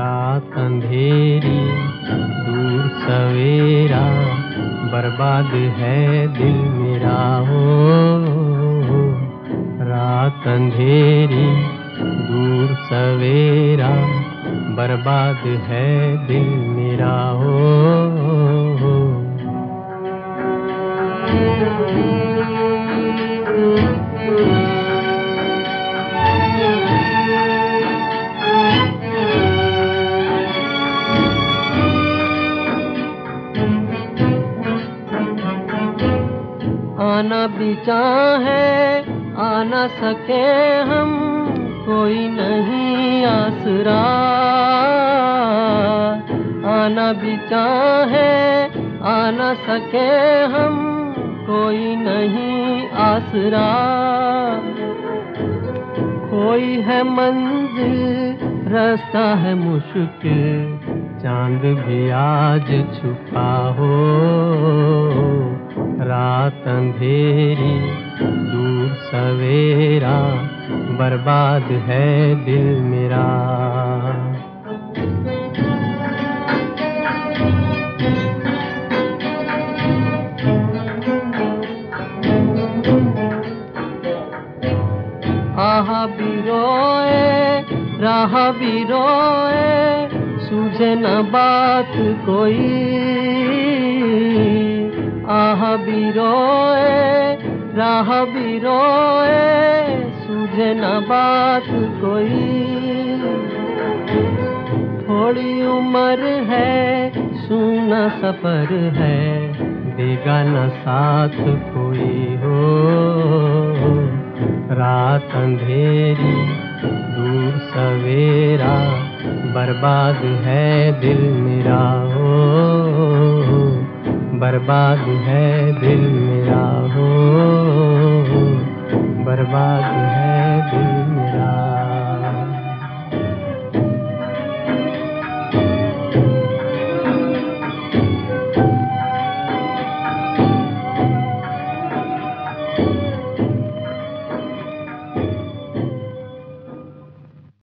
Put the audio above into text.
रात अंधेरी, दूर सवेरा, बर्बाद है दिल मेरा हो रात अंधेरी, दूर सवेरा, बर्बाद है दिल मेरा हो आना भी चाहे, आना सके हम, कोई नहीं आसरा। आना भी चाहे आ न सके हम, कोई नहीं आसरा। कोई है मंजिल, रास्ता है मुश्किल, चाँद भी आज छुपा हो। अंधेरी, दूर सवेरा, बर्बाद है दिल मेरा। आह भी रोए, राह भी रोए, सूझे न बात कोई। भी रोए राह भी रोए सूझे न बात कोई। थोड़ी उम्र है, सुना सफ़र है, देगा न साथ कोई हो। रात अंधेरी, दूर सवेरा, बर्बाद है दिल मेरा हो। बर्बाद है दिल मेरा हो। बर्बाद है दिल